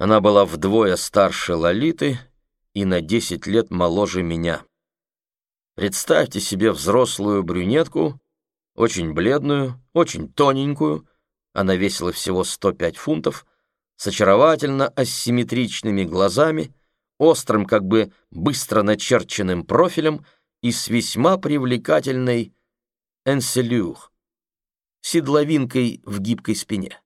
Она была вдвое старше Лолиты и на десять лет моложе меня. Представьте себе взрослую брюнетку, очень бледную, очень тоненькую, она весила всего 105 фунтов, с очаровательно асимметричными глазами, острым, как бы быстро начерченным профилем и с весьма привлекательной энселюх, седловинкой в гибкой спине.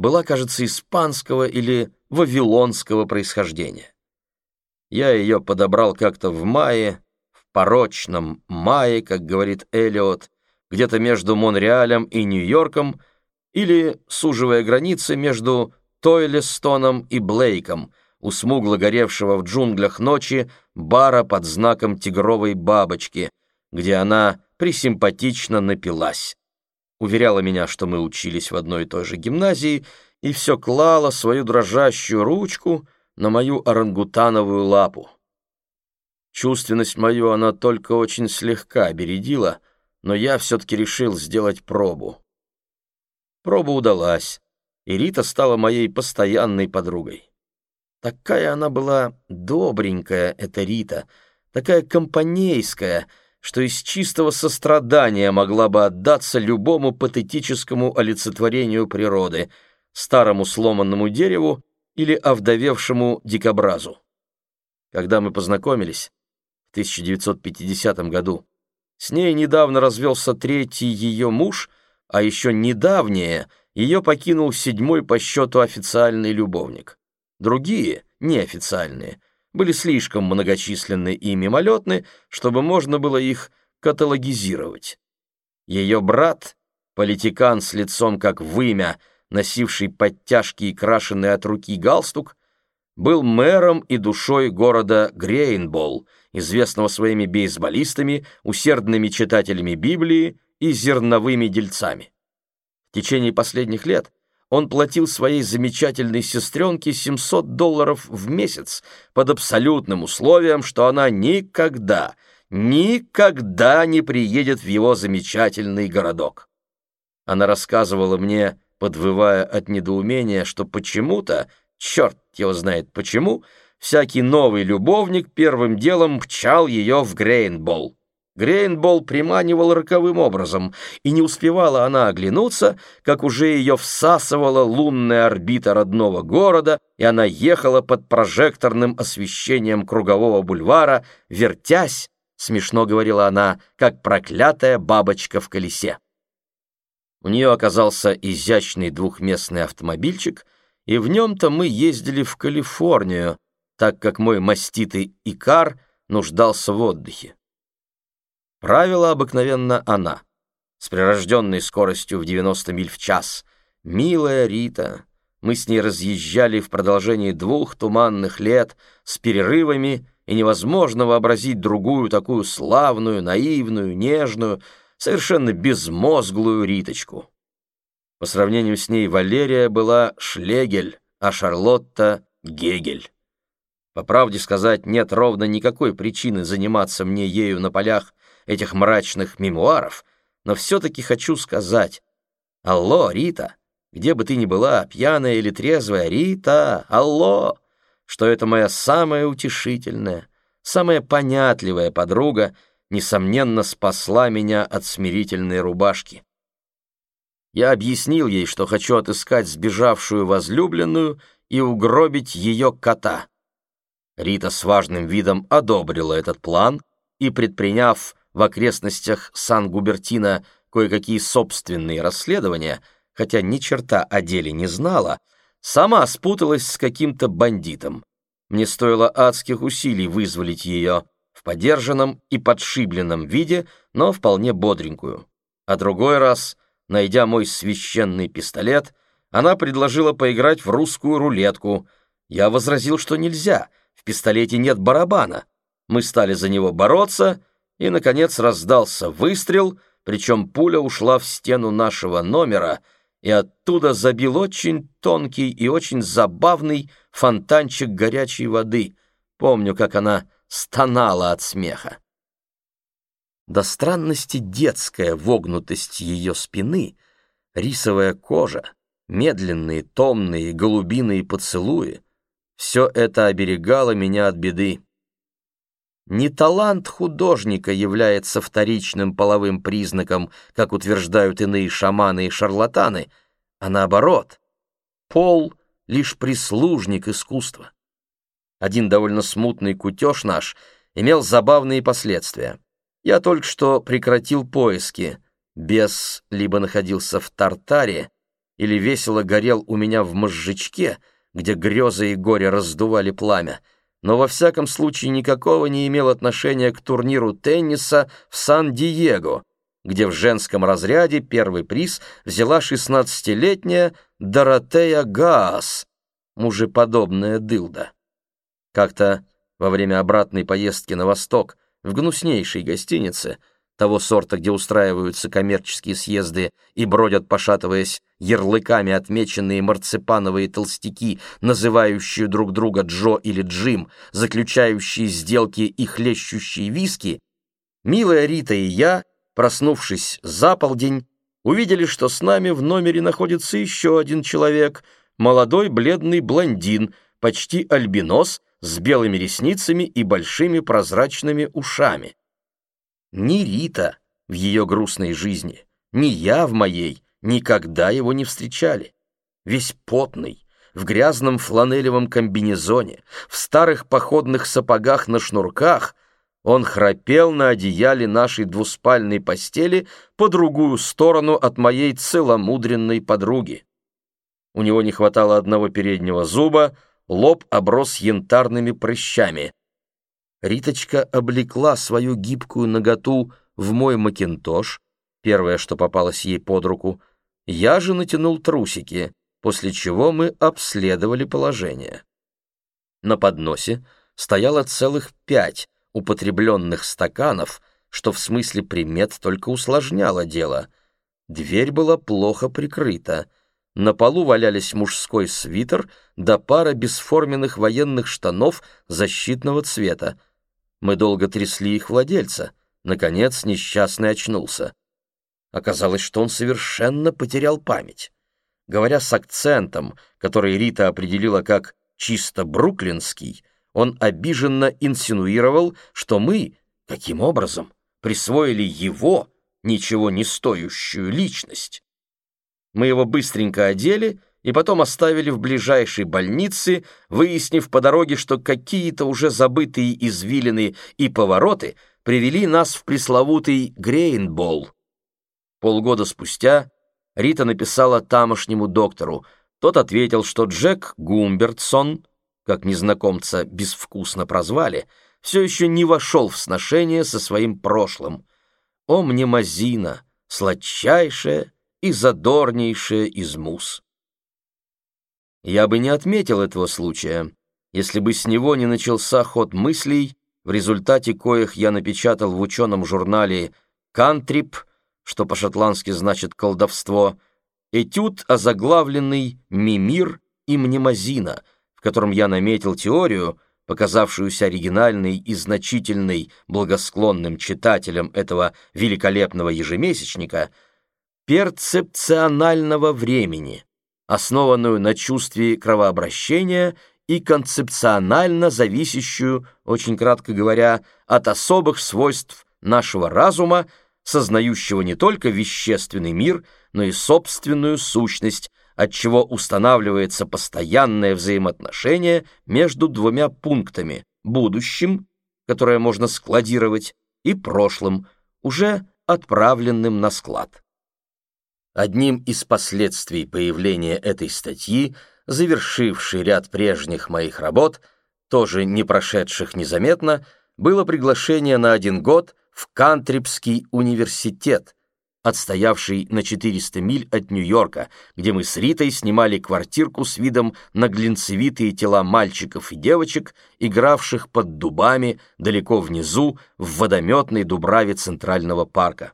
Была, кажется, испанского или вавилонского происхождения. Я ее подобрал как-то в мае, в порочном мае, как говорит Элиот, где-то между Монреалем и Нью-Йорком, или суживая границы между Тойлестоном и Блейком, у смугло горевшего в джунглях ночи бара под знаком тигровой бабочки, где она присимпатично напилась. Уверяла меня, что мы учились в одной и той же гимназии, и все клала свою дрожащую ручку на мою орангутановую лапу. Чувственность мою она только очень слегка бередила, но я все-таки решил сделать пробу. Проба удалась, и Рита стала моей постоянной подругой. Такая она была добренькая, эта Рита, такая компанейская, что из чистого сострадания могла бы отдаться любому патетическому олицетворению природы, старому сломанному дереву или овдовевшему дикобразу. Когда мы познакомились в 1950 году, с ней недавно развелся третий ее муж, а еще недавнее ее покинул седьмой по счету официальный любовник. Другие, неофициальные, были слишком многочисленны и мимолетны, чтобы можно было их каталогизировать. Ее брат, политикан с лицом как вымя, носивший подтяжки и крашеный от руки галстук, был мэром и душой города Грейнболл, известного своими бейсболистами, усердными читателями Библии и зерновыми дельцами. В течение последних лет он платил своей замечательной сестренке 700 долларов в месяц под абсолютным условием, что она никогда, никогда не приедет в его замечательный городок. Она рассказывала мне, подвывая от недоумения, что почему-то, черт его знает почему, всякий новый любовник первым делом мчал ее в Грейнболл. Грейнбол приманивал роковым образом, и не успевала она оглянуться, как уже ее всасывала лунная орбита родного города, и она ехала под прожекторным освещением кругового бульвара, вертясь, смешно говорила она, как проклятая бабочка в колесе. У нее оказался изящный двухместный автомобильчик, и в нем-то мы ездили в Калифорнию, так как мой маститый Икар нуждался в отдыхе. Правила обыкновенно она, с прирожденной скоростью в 90 миль в час. Милая Рита, мы с ней разъезжали в продолжении двух туманных лет с перерывами, и невозможно вообразить другую такую славную, наивную, нежную, совершенно безмозглую Риточку. По сравнению с ней Валерия была Шлегель, а Шарлотта — Гегель. По правде сказать, нет ровно никакой причины заниматься мне ею на полях этих мрачных мемуаров, но все-таки хочу сказать. Алло, Рита, где бы ты ни была, пьяная или трезвая, Рита, алло, что это моя самая утешительная, самая понятливая подруга, несомненно, спасла меня от смирительной рубашки. Я объяснил ей, что хочу отыскать сбежавшую возлюбленную и угробить ее кота. Рита с важным видом одобрила этот план и, предприняв в окрестностях Сан-Губертина кое-какие собственные расследования, хотя ни черта о деле не знала, сама спуталась с каким-то бандитом. Мне стоило адских усилий вызволить ее в подержанном и подшибленном виде, но вполне бодренькую. А другой раз, найдя мой священный пистолет, она предложила поиграть в русскую рулетку. Я возразил, что нельзя, в пистолете нет барабана. Мы стали за него бороться — и, наконец, раздался выстрел, причем пуля ушла в стену нашего номера, и оттуда забил очень тонкий и очень забавный фонтанчик горячей воды. Помню, как она стонала от смеха. До странности детская вогнутость ее спины, рисовая кожа, медленные, томные, голубиные поцелуи — все это оберегало меня от беды. Не талант художника является вторичным половым признаком, как утверждают иные шаманы и шарлатаны, а наоборот, пол — лишь прислужник искусства. Один довольно смутный кутеж наш имел забавные последствия. Я только что прекратил поиски. Бес либо находился в Тартаре, или весело горел у меня в мозжечке, где грезы и горе раздували пламя, но во всяком случае никакого не имел отношения к турниру тенниса в Сан-Диего, где в женском разряде первый приз взяла 16-летняя Доротея Гаас, мужеподобная дылда. Как-то во время обратной поездки на восток в гнуснейшей гостинице, того сорта, где устраиваются коммерческие съезды и бродят, пошатываясь, ярлыками отмеченные марципановые толстяки, называющие друг друга Джо или Джим, заключающие сделки и хлещущие виски, милая Рита и я, проснувшись за полдень, увидели, что с нами в номере находится еще один человек, молодой бледный блондин, почти альбинос, с белыми ресницами и большими прозрачными ушами. Ни Рита в ее грустной жизни, ни я в моей никогда его не встречали. Весь потный, в грязном фланелевом комбинезоне, в старых походных сапогах на шнурках, он храпел на одеяле нашей двуспальной постели по другую сторону от моей целомудренной подруги. У него не хватало одного переднего зуба, лоб оброс янтарными прыщами. Риточка облекла свою гибкую ноготу в мой макинтош, первое, что попалось ей под руку. Я же натянул трусики, после чего мы обследовали положение. На подносе стояло целых пять употребленных стаканов, что в смысле примет только усложняло дело. Дверь была плохо прикрыта — на полу валялись мужской свитер да пара бесформенных военных штанов защитного цвета. Мы долго трясли их владельца. Наконец несчастный очнулся. Оказалось, что он совершенно потерял память. Говоря с акцентом, который Рита определила как «чисто бруклинский», он обиженно инсинуировал, что мы, каким образом, присвоили его, ничего не стоящую личность. Мы его быстренько одели и потом оставили в ближайшей больнице, выяснив по дороге, что какие-то уже забытые извилины и повороты привели нас в пресловутый Грейнбол. Полгода спустя Рита написала тамошнему доктору. Тот ответил, что Джек Гумбертсон, как незнакомца безвкусно прозвали, все еще не вошел в сношение со своим прошлым. О, мнемозина, сладчайшая, и задорнейшая из мус. Я бы не отметил этого случая, если бы с него не начался ход мыслей, в результате коих я напечатал в ученом журнале «Кантрип», что по-шотландски значит «колдовство», этюд, озаглавленный «Мимир и мнемозина», в котором я наметил теорию, показавшуюся оригинальной и значительной благосклонным читателям этого великолепного ежемесячника — перцепционального времени, основанную на чувстве кровообращения и концепционально зависящую, очень кратко говоря, от особых свойств нашего разума, сознающего не только вещественный мир, но и собственную сущность, от чего устанавливается постоянное взаимоотношение между двумя пунктами – будущим, которое можно складировать, и прошлым, уже отправленным на склад. Одним из последствий появления этой статьи, завершившей ряд прежних моих работ, тоже не прошедших незаметно, было приглашение на один год в Кантрипский университет, отстоявший на 400 миль от Нью-Йорка, где мы с Ритой снимали квартирку с видом на глинцевитые тела мальчиков и девочек, игравших под дубами далеко внизу в водометной дубраве Центрального парка.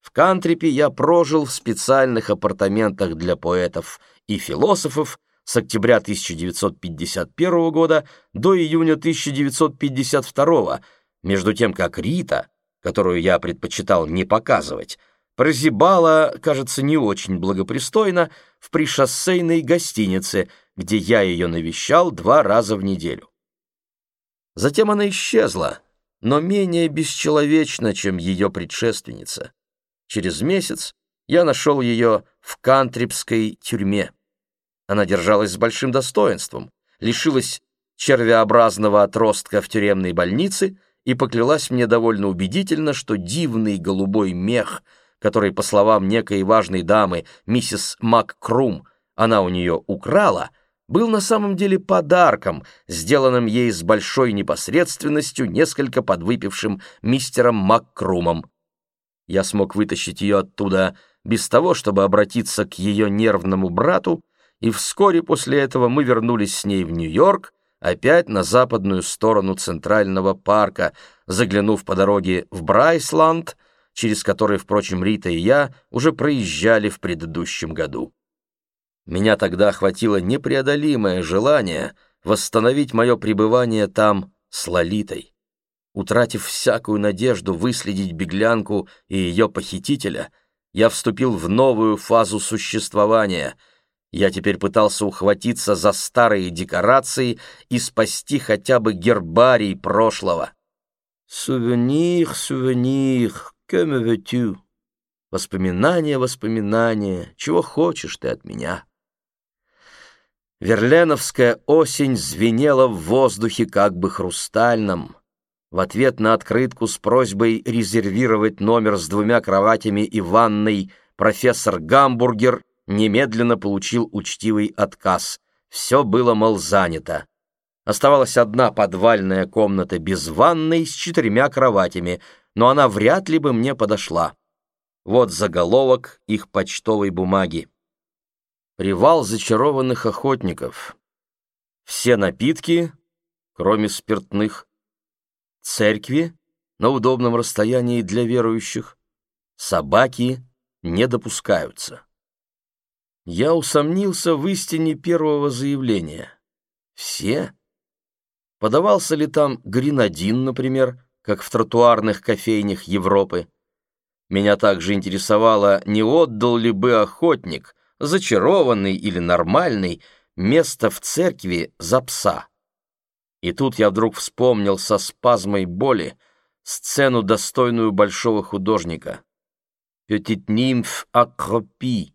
В Кантрипе я прожил в специальных апартаментах для поэтов и философов с октября 1951 года до июня 1952, между тем как Рита, которую я предпочитал не показывать, прозябала, кажется, не очень благопристойно в пришоссейной гостинице, где я ее навещал два раза в неделю. Затем она исчезла, но менее бесчеловечно, чем ее предшественница. Через месяц я нашел ее в кантрипской тюрьме. Она держалась с большим достоинством, лишилась червеобразного отростка в тюремной больнице и поклялась мне довольно убедительно, что дивный голубой мех, который, по словам некой важной дамы, миссис МакКрум, она у нее украла, был на самом деле подарком, сделанным ей с большой непосредственностью несколько подвыпившим мистером МакКрумом. Я смог вытащить ее оттуда без того, чтобы обратиться к ее нервному брату, и вскоре после этого мы вернулись с ней в Нью-Йорк, опять на западную сторону Центрального парка, заглянув по дороге в Брайсланд, через который, впрочем, Рита и я уже проезжали в предыдущем году. Меня тогда охватило непреодолимое желание восстановить мое пребывание там с Лолитой. Утратив всякую надежду выследить беглянку и ее похитителя, я вступил в новую фазу существования — я теперь пытался ухватиться за старые декорации и спасти хотя бы гербарий прошлого. «Сувенир, сувенир, que me veux-tu?» Воспоминания, воспоминания, чего хочешь ты от меня? Верленовская осень звенела в воздухе как бы хрустальном. В ответ на открытку с просьбой резервировать номер с двумя кроватями и ванной профессор Гамбургер немедленно получил учтивый отказ. Все было, мол, занято. Оставалась одна подвальная комната без ванной с четырьмя кроватями, но она вряд ли бы мне подошла. Вот заголовок их почтовой бумаги. Привал зачарованных охотников. Все напитки, кроме спиртных. Церкви на удобном расстоянии для верующих. Собаки не допускаются. Я усомнился в истине первого заявления. Все? Подавался ли там гренадин, например, как в тротуарных кофейнях Европы? Меня также интересовало, не отдал ли бы охотник, зачарованный или нормальный, место в церкви за пса. И тут я вдруг вспомнил со спазмой боли сцену, достойную большого художника. «Petit nymphe accroupie»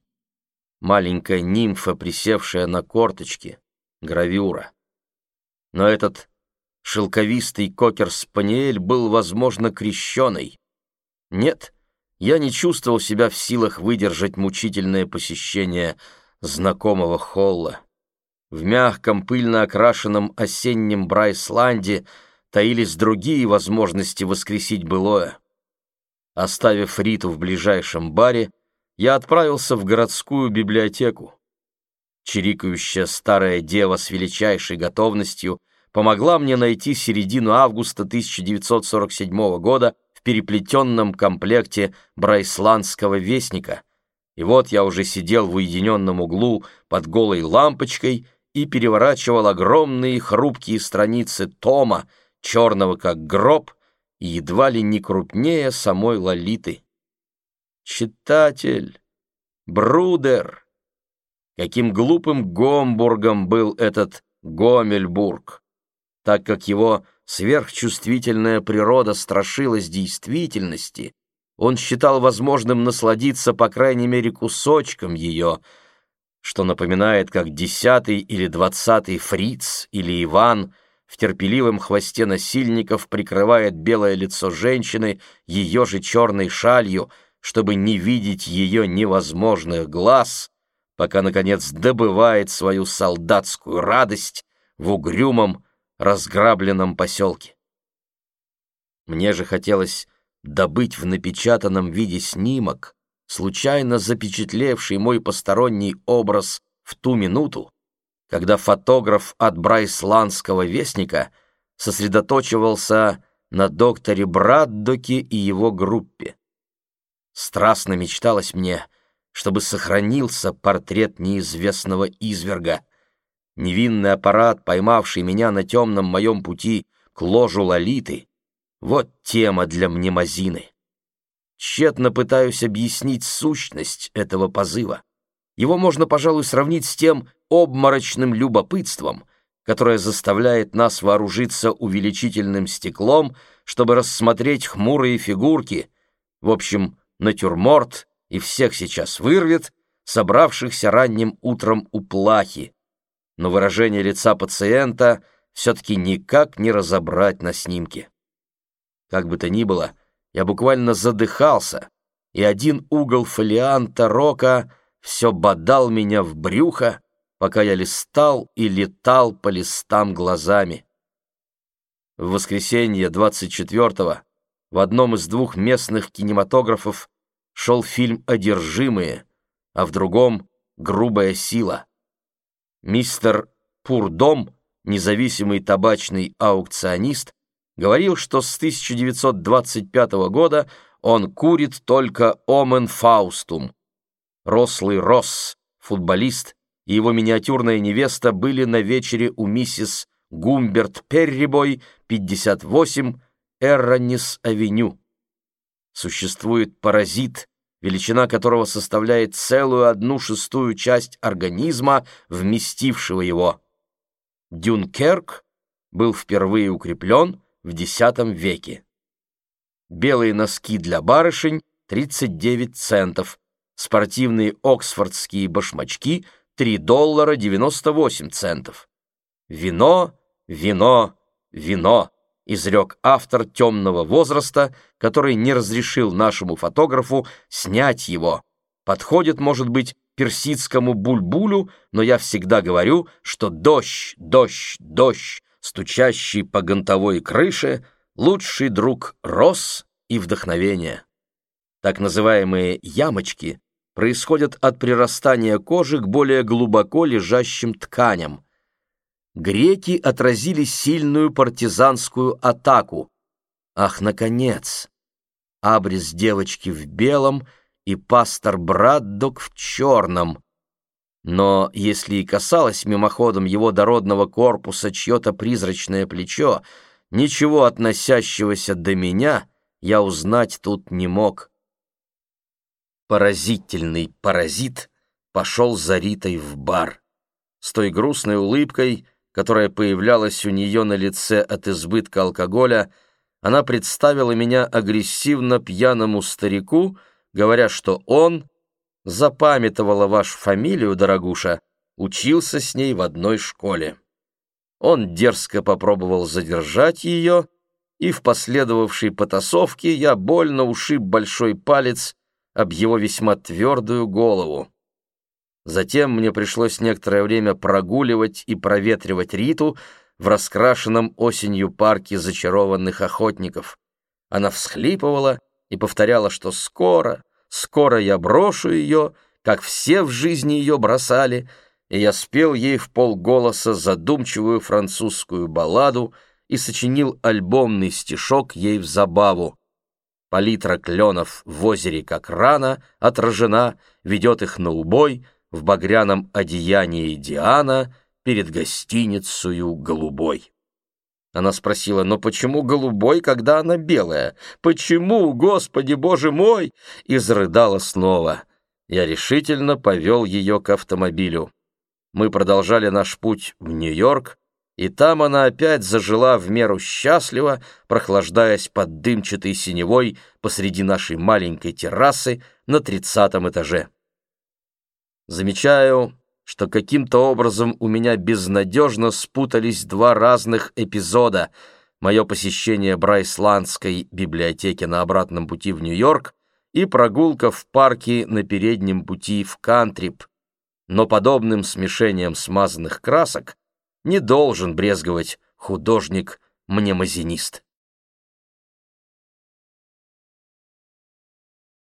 маленькая нимфа, присевшая на корточки, гравюра. Но этот шелковистый кокер-спаниель был, возможно, крещеный. Нет, я не чувствовал себя в силах выдержать мучительное посещение знакомого холла. В мягком, пыльно окрашенном осеннем Брайсланде таились другие возможности воскресить былое. Оставив Риту в ближайшем баре, я отправился в городскую библиотеку. Чирикающая старая дева с величайшей готовностью помогла мне найти середину августа 1947 года в переплетенном комплекте Брайсландского вестника. И вот я уже сидел в уединенном углу под голой лампочкой и переворачивал огромные хрупкие страницы тома, черного как гроб, и едва ли не крупнее самой Лолиты. Читатель, Брудер. Каким глупым Гомбургом был этот Гомельбург, так как его сверхчувствительная природа страшилась действительности, он считал возможным насладиться по крайней мере кусочком ее, что напоминает, как десятый или двадцатый фриц или Иван в терпеливом хвосте насильников прикрывает белое лицо женщины ее же черной шалью, чтобы не видеть ее невозможных глаз, пока, наконец, добывает свою солдатскую радость в угрюмом, разграбленном поселке. Мне же хотелось добыть в напечатанном виде снимок, случайно запечатлевший мой посторонний образ в ту минуту, когда фотограф от Брайсландского вестника сосредоточивался на докторе Браддоке и его группе. Страстно мечталось мне, чтобы сохранился портрет неизвестного изверга. Невинный аппарат, поймавший меня на темном моем пути к ложу Лолиты, вот тема для мнемозины. Тщетно пытаюсь объяснить сущность этого позыва. Его можно, пожалуй, сравнить с тем обморочным любопытством, которое заставляет нас вооружиться увеличительным стеклом, чтобы рассмотреть хмурые фигурки, в общем, натюрморт и всех сейчас вырвет, собравшихся ранним утром у плахи. Но выражение лица пациента все-таки никак не разобрать на снимке. Как бы то ни было, я буквально задыхался, и один угол фолианта рока все бодал меня в брюхо, пока я листал и летал по листам глазами. В воскресенье 24-го в одном из двух местных кинематографов шел фильм «Одержимые», а в другом «Грубая сила». Мистер Пурдом, независимый табачный аукционист, говорил, что с 1925 года он курит только Омен Фаустум. Рослый Росс, футболист, и его миниатюрная невеста были на вечере у миссис Гумберт Перрибой, 58, Эрронис-авеню. Существует паразит, величина которого составляет целую одну шестую часть организма, вместившего его. Дюнкерк был впервые укреплен в X веке. Белые носки для барышень — 39 центов, спортивные оксфордские башмачки — 3 доллара 98 центов. Вино, вино, вино, изрек автор темного возраста, который не разрешил нашему фотографу снять его. Подходит, может быть, персидскому бульбулю, но я всегда говорю, что дождь, дождь, дождь, стучащий по гонтовой крыше, лучший друг роз и вдохновения. Так называемые ямочки происходят от прирастания кожи к более глубоко лежащим тканям. Греки отразили сильную партизанскую атаку. Ах, наконец! Абрис девочки в белом и пастор Браддок в черном. Но если и касалось мимоходом его дородного корпуса чье-то призрачное плечо, ничего относящегося до меня я узнать тут не мог. Поразительный паразит пошел за Ритой в бар. С той грустной улыбкой, которая появлялась у нее на лице от избытка алкоголя, она представила меня агрессивно пьяному старику, говоря, что он запамятовала вашу фамилию, дорогуша, учился с ней в одной школе. Он дерзко попробовал задержать ее, и в последовавшей потасовке я больно ушиб большой палец об его весьма твердую голову. Затем мне пришлось некоторое время прогуливать и проветривать Риту в раскрашенном осенью парке зачарованных охотников. Она всхлипывала и повторяла, что скоро, Скоро я брошу ее, как все в жизни ее бросали, и я спел ей в полголоса задумчивую французскую балладу и сочинил альбомный стишок ей в забаву. Палитра кленов в озере, как рана, отражена, ведет их на убой в багряном одеянии Диана перед гостиницею голубой. Она спросила, но почему голубой, когда она белая? Почему, Господи, Боже мой? И зарыдала снова. Я решительно повел ее к автомобилю. Мы продолжали наш путь в Нью-Йорк, и там она опять зажила в меру счастливо, прохлаждаясь под дымчатой синевой посреди нашей маленькой террасы на тридцатом этаже. Замечаю, что каким-то образом у меня безнадежно спутались два разных эпизода — мое посещение Брайсландской библиотеки на обратном пути в Нью-Йорк и прогулка в парке на переднем пути в Кантрип. Но подобным смешением смазанных красок не должен брезговать художник-мнемозинист.